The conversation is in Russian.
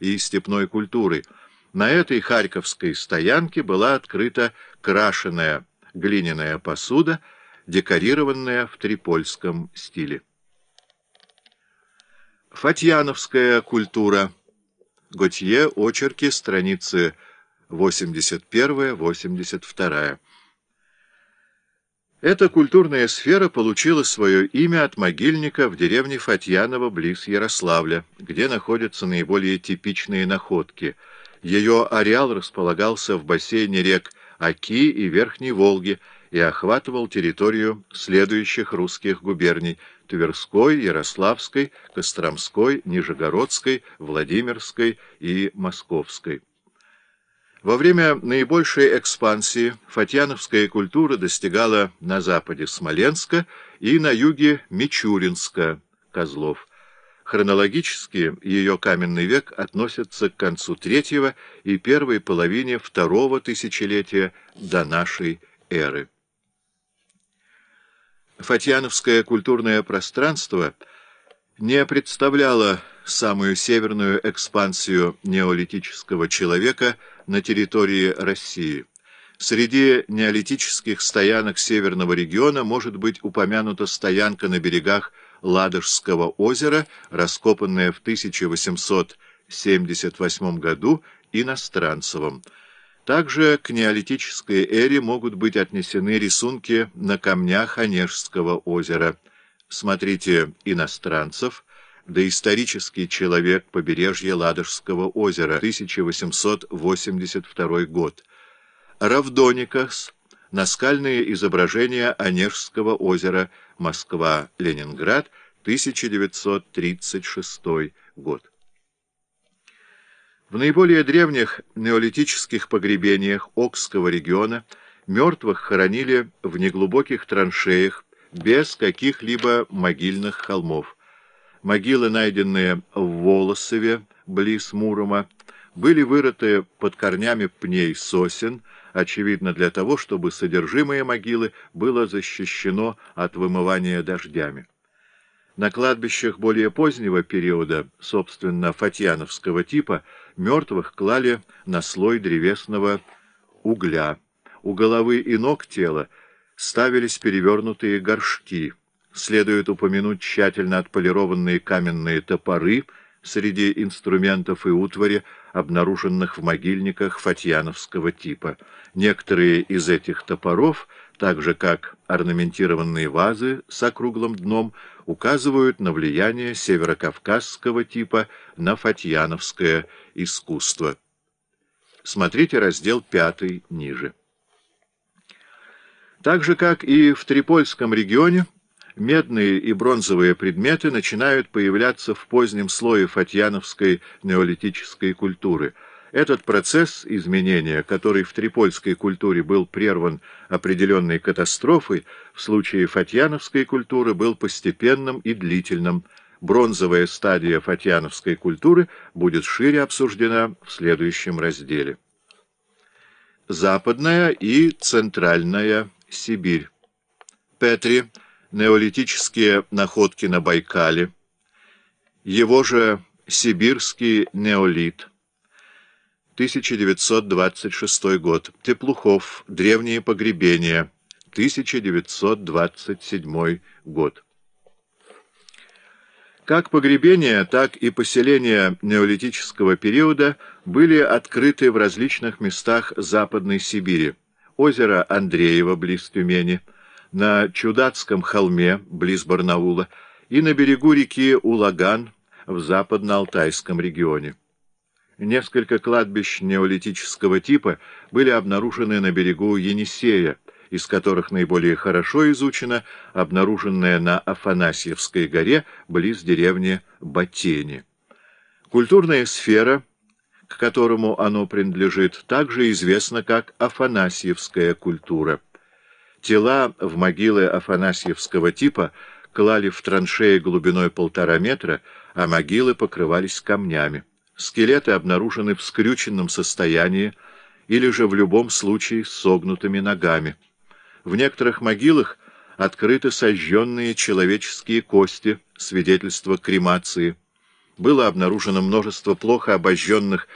и степной культуры. На этой харьковской стоянке была открыта крашеная глиняная посуда, декорированная в трипольском стиле. Фатьяновская культура. Готье, очерки, страницы 81-82. Эта культурная сфера получила свое имя от могильника в деревне Фатьяново близ Ярославля, где находятся наиболее типичные находки. Ее ареал располагался в бассейне рек Оки и Верхней Волги и охватывал территорию следующих русских губерний – Тверской, Ярославской, Костромской, Нижегородской, Владимирской и Московской. Во время наибольшей экспансии фатьяновская культура достигала на западе Смоленска и на юге Мичуринска, Козлов. Хронологически ее каменный век относится к концу третьего и первой половине второго тысячелетия до нашей эры. Фатьяновское культурное пространство не представляло самую северную экспансию неолитического человека на территории России. Среди неолитических стоянок северного региона может быть упомянута стоянка на берегах Ладожского озера, раскопанная в 1878 году иностранцевым. Также к неолитической эре могут быть отнесены рисунки на камнях Онежского озера. Смотрите «Иностранцев», доисторический человек побережья Ладожского озера, 1882 год. Равдоникас, наскальные изображения Онежского озера, Москва-Ленинград, 1936 год. В наиболее древних неолитических погребениях Окского региона мертвых хоронили в неглубоких траншеях без каких-либо могильных холмов. Могилы, найденные в Волосове, близ Мурома, были вырыты под корнями пней сосен, очевидно для того, чтобы содержимое могилы было защищено от вымывания дождями. На кладбищах более позднего периода, собственно, фатьяновского типа, мертвых клали на слой древесного угля. У головы и ног тела ставились перевернутые горшки — Следует упомянуть тщательно отполированные каменные топоры среди инструментов и утвари, обнаруженных в могильниках фатьяновского типа. Некоторые из этих топоров, так же как орнаментированные вазы с округлым дном, указывают на влияние северокавказского типа на фатьяновское искусство. Смотрите раздел 5 ниже. Так же, как и в Трипольском регионе, медные и бронзовые предметы начинают появляться в позднем слое фатьяновской неолитической культуры. Этот процесс изменения, который в трипольской культуре был прерван определенной катастрофой, в случае фатьяновской культуры был постепенным и длительным. Бронзовая стадия фатьяновской культуры будет шире обсуждена в следующем разделе. Западная и Центральная Сибирь. Петри – неолитические находки на Байкале, его же сибирский неолит, 1926 год, Теплухов, древние погребения, 1927 год. Как погребения, так и поселения неолитического периода были открыты в различных местах Западной Сибири. Озеро Андреево близ Тюмени – на Чудатском холме, близ Барнаула, и на берегу реки Улаган в западно-алтайском регионе. Несколько кладбищ неолитического типа были обнаружены на берегу Енисея, из которых наиболее хорошо изучено обнаруженное на Афанасьевской горе близ деревни Батени. Культурная сфера, к которому оно принадлежит, также известна как Афанасьевская культура – Тела в могилы афанасьевского типа клали в траншеи глубиной полтора метра, а могилы покрывались камнями. Скелеты обнаружены в скрюченном состоянии или же в любом случае согнутыми ногами. В некоторых могилах открыты сожженные человеческие кости, свидетельство кремации. было обнаружено множество плохо обожженных